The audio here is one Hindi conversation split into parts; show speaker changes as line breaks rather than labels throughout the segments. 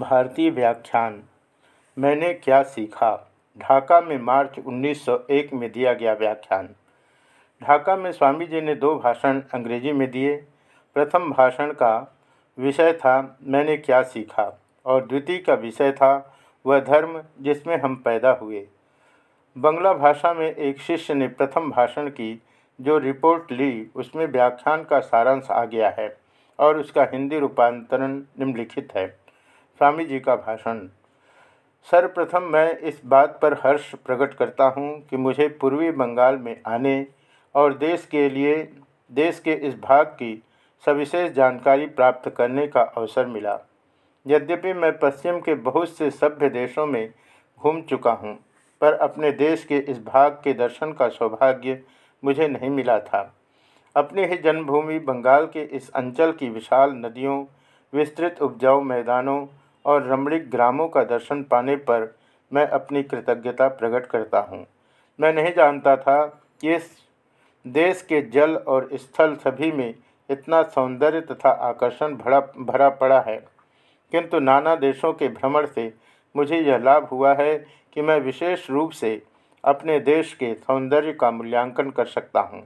भारतीय व्याख्यान। मैंने क्या सीखा? ढाका में मार्च 1901 में दिया गया व्याख्यान। ढाका में स्वामी जी ने दो भाषण अंग्रेज़ी में दिए। प्रथम भाषण का विषय था, मैंने क्या सीखा? और द्वितीय का विषय था, वह धर्म जिसमें हम पैदा हुए। बंगला भाषा में एक शिष्य ने प्रथम भाषण की, जो रिपोर्ट ली, उसमें व्याख्यान का सारांश आ गया है और उसका हिंदी रूपांतरण निम्नलिखित है। स्वामी जी का भाषण। सर्वप्रथम मैं इस बात पर हर्ष प्रकट करता हूँ कि मुझे पूर्वी बंगाल में आने और देश के लिए, देश के इस भाग की सविशेष जानकारी प्राप्त करने का अवसर मिला। यद्यपि मैं पश्चिम के बहुत से सभ्य देशों में घूम चुका हूँ, पर अपने देश के इस भाग के दर्शन का सौभाग्य मुझे नहीं मिला था। अपनी ही जन्मभूमि बंगाल के इस अंचल की विशाल नदियों, विस्तृत उपजाऊ मैदानों और रमणीक ग्रामों का दर्शन पाने पर मैं अपनी कृतज्ञता प्रकट करता हूँ। मैं नहीं जानता था कि इस देश के जल और स्थल सभी में इतना सौंदर्य तथा आकर्षण भरा भरा पड़ा है। किंतु नाना देशों के भ्रमण से मुझे यह लाभ हुआ है कि मैं विशेष रूप से अपने देश के सौंदर्य का मूल्यांकन कर सकता हूँ।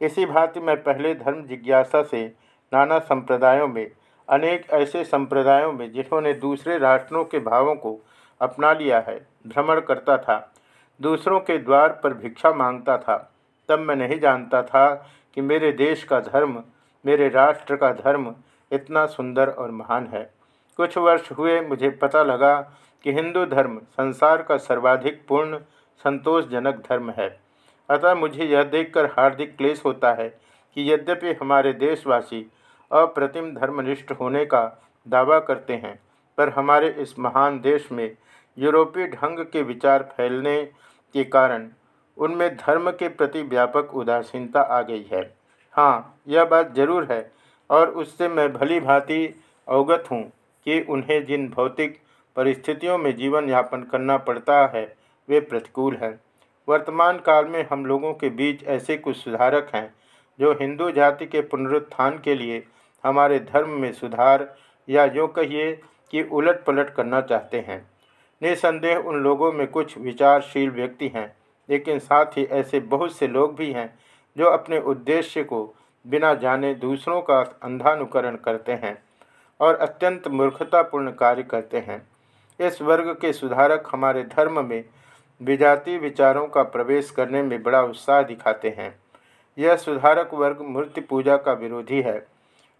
इसी भांति मैं पहले धर्म जिज्ञासा से नाना संप्रदायों में अनेक ऐसे संप्रदायों में जिन्होंने दूसरे राष्ट्रों के भावों को अपना लिया है, भ्रमण करता था, दूसरों के द्वार पर भिक्षा माँगता था। तब मैं नहीं जानता था कि मेरे देश का धर्म, मेरे राष्ट्र का धर्म इतना सुंदर और महान है। कुछ वर्ष हुए, मुझे पता लगा कि हिंदू धर्म संसार का सर्वाधिक पूर्ण, संतोषजनक धर्म है। अतः मुझे यह देखकर हार्दिक क्लेश होता है कि यद्यपि हमारे देशवासी अप्रतिम धर्मनिष्ठ होने का दावा करते हैं। पर हमारे इस महान देश में यूरोपीय ढंग के विचार फैलने के कारण उनमें धर्म के प्रति व्यापक उदासीनता आ गई है। हाँ यह बात ज़रूर है और उससे मैं भली भांति अवगत हूँ कि उन्हें जिन भौतिक परिस्थितियों में जीवन यापन करना पड़ता है, वे प्रतिकूल हैं। वर्तमान काल में हम लोगों के बीच ऐसे कुछ सुधारक हैं जो हिंदू जाति के पुनरुत्थान के लिए हमारे धर्म में सुधार या जो कहिए कि उलट पलट करना चाहते हैं। निसंदेह उन लोगों में कुछ विचारशील व्यक्ति हैं, लेकिन साथ ही ऐसे बहुत से लोग भी हैं जो अपने उद्देश्य को बिना जाने दूसरों का अंधानुकरण करते हैं और अत्यंत मूर्खतापूर्ण कार्य करते हैं। इस वर्ग के सुधारक हमारे धर्म में विजातीय विचारों का प्रवेश करने में बड़ा उत्साह दिखाते हैं। यह सुधारक वर्ग मूर्ति पूजा का विरोधी है।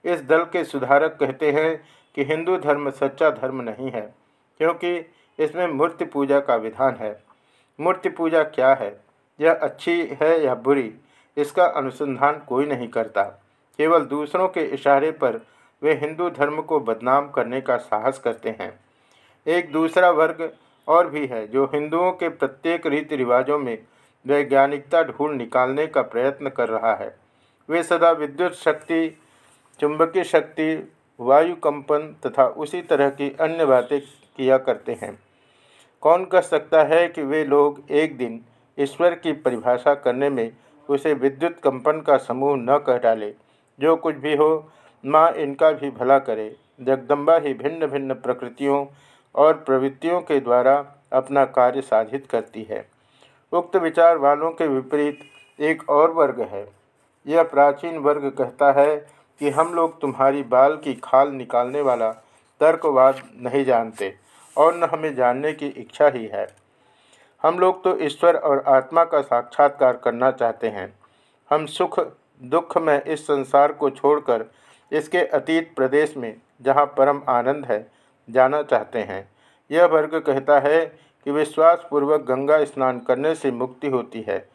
इस दल के सुधारक कहते हैं कि हिंदू धर्म सच्चा धर्म नहीं है, क्योंकि इसमें मूर्ति पूजा का विधान है। मूर्ति पूजा क्या है? यह अच्छी है या बुरी? इसका अनुसंधान कोई नहीं करता। केवल दूसरों के इशारे पर वे हिंदू धर्म को बदनाम करने का साहस करते हैं। एक दूसरा वर्ग और भी है जो हिंदुओं के प्रत्येक रीति रिवाजों में वैज्ञानिकता ढूंढ निकालने का प्रयत्न कर रहा है। वे सदा विद्युत शक्ति, चुंबकीय शक्ति, वायु कंपन तथा उसी तरह की अन्य बातें किया करते हैं। कौन कह सकता है कि वे लोग एक दिन ईश्वर की परिभाषा करने में उसे विद्युत कंपन का समूह न कह डाले। जो कुछ भी हो, माँ इनका भी भला करे। जगदम्बा ही भिन्न भिन्न प्रकृतियों और प्रवृत्तियों के द्वारा अपना कार्य साधित करती है। उक्त विचार वालों के विपरीत एक और वर्ग है। यह प्राचीन वर्ग कहता है कि हम लोग तुम्हारी बाल की खाल निकालने वाला तर्कवाद नहीं जानते और न हमें जानने की इच्छा ही है। हम लोग तो ईश्वर और आत्मा का साक्षात्कार करना चाहते हैं। हम सुख, दुख में इस संसार को छोड़कर इसके अतीत प्रदेश में जहाँ परम आनंद है, जाना चाहते हैं। यह वर्ग कहता है कि विश्वासपूर्वक गंगा स्नान करने से मुक्ति होती है।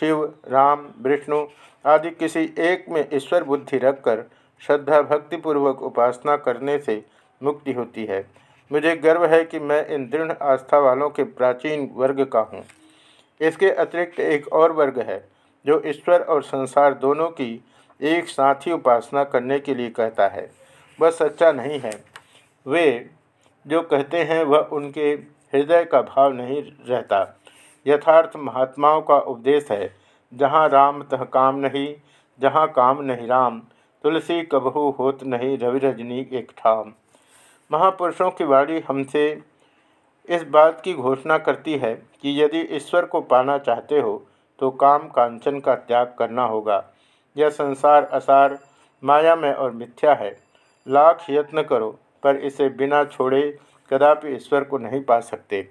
शिव, राम, विष्णु आदि किसी एक में ईश्वर बुद्धि रखकर श्रद्धा भक्तिपूर्वक उपासना करने से मुक्ति होती है। मुझे गर्व है कि मैं इन दृढ़ आस्था वालों के प्राचीन वर्ग का हूँ। इसके अतिरिक्त एक और वर्ग है, जो ईश्वर और संसार दोनों की एक साथ ही उपासना करने के लिए कहता है। वह सच्चा नहीं है। वे जो कहते हैं, वह उनके हृदय का भाव नहीं रहता। यथार्थ महात्माओं का उपदेश है, जहाँ राम तह काम नहीं, जहाँ काम नहीं राम, तुलसी कबहू होत नहीं रवि रजनी एक ठाम। महापुरुषों की वाणी हमसे इस बात की घोषणा करती है कि यदि ईश्वर को पाना चाहते हो तो काम कांचन का त्याग करना होगा। यह संसार असार, माया में और मिथ्या है। लाख यत्न करो, पर इसे बिना छोड़े कदापि ईश्वर को नहीं पा सकते।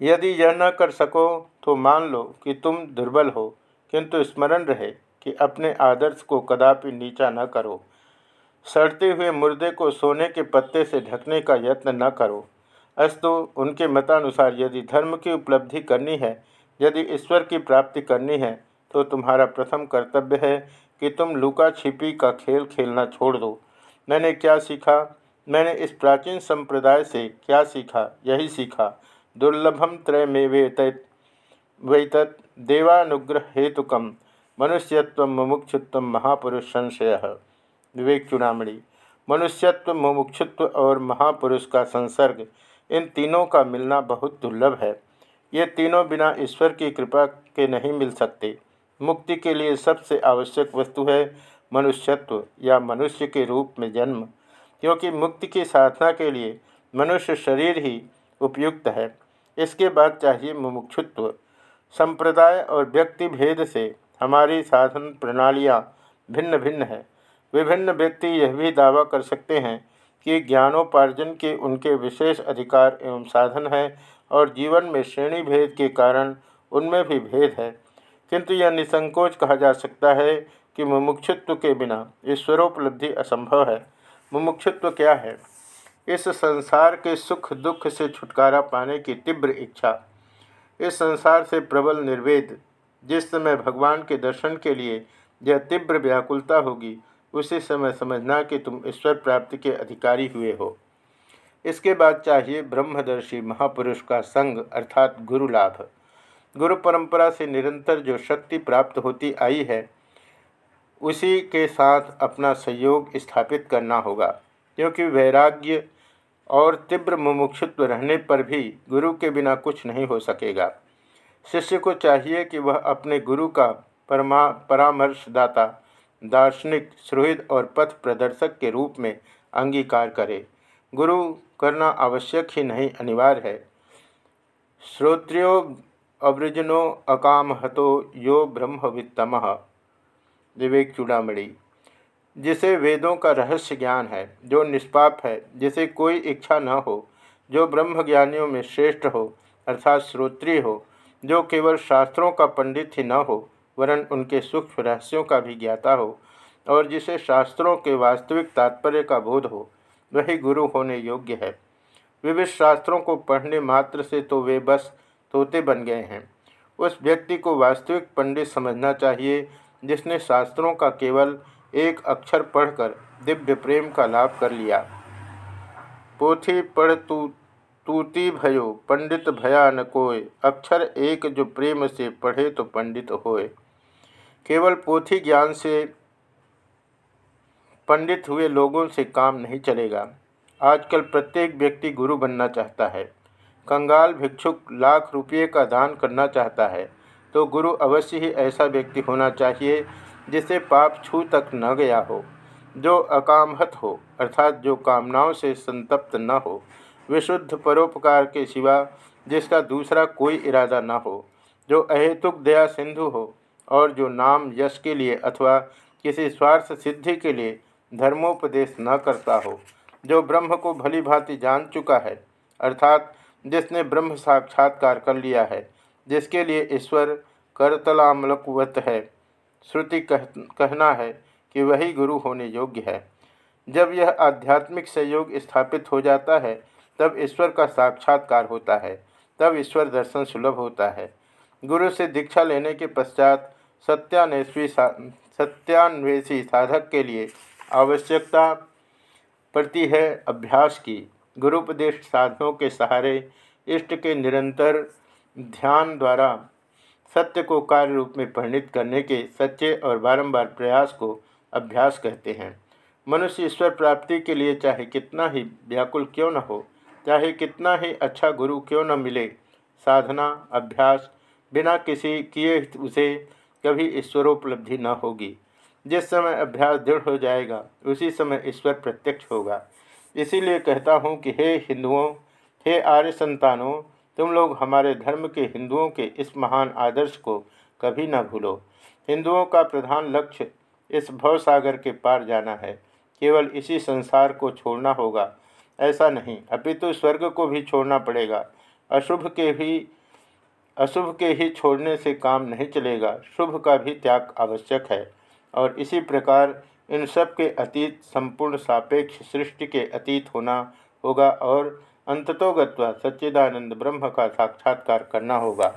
यदि यह न कर सको तो मान लो कि तुम दुर्बल हो, किंतु स्मरण रहे कि अपने आदर्श को कदापि नीचा न करो। सड़ते हुए मुर्दे को सोने के पत्ते से ढकने का यत्न न करो। अस्तु, उनके मतानुसार यदि धर्म की उपलब्धि करनी है, यदि ईश्वर की प्राप्ति करनी है तो तुम्हारा प्रथम कर्तव्य है कि तुम लुका छिपी का खेल खेलना छोड़ दो। मैंने क्या सीखा? मैंने इस प्राचीन संप्रदाय से क्या सीखा? यही सीखा। दुर्लभम त्रय में वेत देवानुग्रह हेतुकम मनुष्यत्व मुमुक्षुत्व महापुरुष संशय विवेक चुनामणि। मनुष्यत्व, मुमुक्षुत्व और महापुरुष का संसर्ग इन तीनों का मिलना बहुत दुर्लभ है। ये तीनों बिना ईश्वर की कृपा के नहीं मिल सकते। मुक्ति के लिए सबसे आवश्यक वस्तु है मनुष्यत्व या मनुष्य के रूप में जन्म। क्योंकि मुक्ति की साधना के लिए मनुष्य शरीर ही उपयुक्त है। इसके बाद चाहिए मुमुक्षुत्व। संप्रदाय और व्यक्ति भेद से हमारी साधन प्रणालियाँ भिन्न भिन्न है। विभिन्न व्यक्ति यह भी दावा कर सकते हैं कि ज्ञानोपार्जन के उनके विशेष अधिकार एवं साधन हैं और जीवन में श्रेणी भेद के कारण उनमें भी भेद है। किंतु यह निसंकोच कहा जा सकता है कि मुमुक्षुत्व के बिना ईश्वरोपलब्धि असंभव है। मुमुक्षुत्व क्या है? इस संसार के सुख दुख से छुटकारा पाने की तीव्र इच्छा। इस संसार से प्रबल निर्वेद, जिस समय भगवान के दर्शन के लिए यह तीव्र व्याकुलता होगी, उसी समय समझना कि तुम ईश्वर प्राप्ति के अधिकारी हुए हो। इसके बाद चाहिए ब्रह्मदर्शी महापुरुष का संग, अर्थात गुरु लाभ। गुरु परंपरा से निरंतर जो शक्ति प्राप्त होती आई है उसी के साथ अपना सहयोग स्थापित करना होगा, क्योंकि वैराग्य और तीव्र मुमुक्षुत्व रहने पर भी गुरु के बिना कुछ नहीं हो सकेगा। शिष्य को चाहिए कि वह अपने गुरु का परमा, परामर्शदाता, दार्शनिक, सुहृद और पथ प्रदर्शक के रूप में अंगीकार करे। गुरु करना आवश्यक ही नहीं, अनिवार्य है। श्रोत्रियो अवृजनो अकामहतो यो ब्रह्मवित्तम। विवेक चूड़ामणि जिसे वेदों का रहस्य ज्ञान है, जो निष्पाप है, जिसे कोई इच्छा न हो, जो ब्रह्मज्ञानियों में श्रेष्ठ हो, अर्थात श्रोत्रिय हो, जो केवल शास्त्रों का पंडित ही न हो, वरन उनके सूक्ष्म रहस्यों का भी ज्ञाता हो, और जिसे शास्त्रों के वास्तविक तात्पर्य का बोध हो, वही गुरु होने योग्य है। विविध शास्त्रों को पढ़ने मात्र से तो वे बस तोते बन गए हैं। उस व्यक्ति को वास्तविक पंडित समझना चाहिए जिसने शास्त्रों का केवल एक अक्षर पढ़कर दिव्य प्रेम का लाभ कर लिया। पोथी पढ़ तू, तूती भयो, पंडित भया न कोय। अक्षर एक जो प्रेम से पढ़े तो पंडित होए केवल पोथी ज्ञान से पंडित हुए लोगों से काम नहीं चलेगा। आजकल प्रत्येक व्यक्ति गुरु बनना चाहता है। कंगाल भिक्षुक लाख रुपये का दान करना चाहता है। तो गुरु अवश्य ही ऐसा व्यक्ति होना चाहिए, जिसे पाप छू तक न गया हो, जो अकामहत हो, अर्थात जो कामनाओं से संतप्त न हो, विशुद्ध परोपकार के सिवा जिसका दूसरा कोई इरादा न हो, जो अहेतुक दया सिंधु हो, और जो नाम यश के लिए अथवा किसी स्वार्थ सिद्धि के लिए धर्मोपदेश न करता हो, जो ब्रह्म को भली भांति जान चुका है, अर्थात जिसने ब्रह्म साक्षात्कार कर लिया है जिसके लिए ईश्वर करतलामलकवत है। श्रुति कह कहना है कि वही गुरु होने योग्य है। जब यह आध्यात्मिक सहयोग स्थापित हो जाता है, तब ईश्वर का साक्षात्कार होता है, तब ईश्वर दर्शन सुलभ होता है। गुरु से दीक्षा लेने के पश्चात सत्यान्वेषी सा सत्यान्वेषी साधक के लिए आवश्यकता पड़ती है अभ्यास की। गुरुपदेश साधनों के सहारे इष्ट के निरंतर ध्यान द्वारा सत्य को कार्य रूप में परिणित करने के सच्चे और बारंबार प्रयास को अभ्यास कहते हैं। मनुष्य ईश्वर प्राप्ति के लिए चाहे कितना ही व्याकुल क्यों न हो, चाहे कितना ही अच्छा गुरु क्यों न मिले, साधना, अभ्यास बिना किसी किए उसे कभी ईश्वरोपलब्धि न होगी। जिस समय अभ्यास दृढ़ हो जाएगा, उसी समय ईश्वर प्रत्यक्ष होगा। इसीलिए कहता हूँ कि हे हिंदुओं, हे आर्य संतानों तुम लोग हमारे धर्म के हिंदुओं के इस महान आदर्श को कभी न भूलो। हिंदुओं का प्रधान लक्ष्य इस भवसागर के पार जाना है। केवल इसी संसार को छोड़ना होगा। ऐसा नहीं, अपितु स्वर्ग को भी छोड़ना पड़ेगा। अशुभ के भी, अशुभ के ही छोड़ने से काम नहीं चलेगा। शुभ का भी त्याग आवश्यक है। और इसी प्रकार इन सब के अतीत संपूर्ण सापेक्ष सृष्टि के अतीत होना होगा और अंततोगत्वा सच्चिदानंद ब्रह्म का साक्षात्कार करना होगा।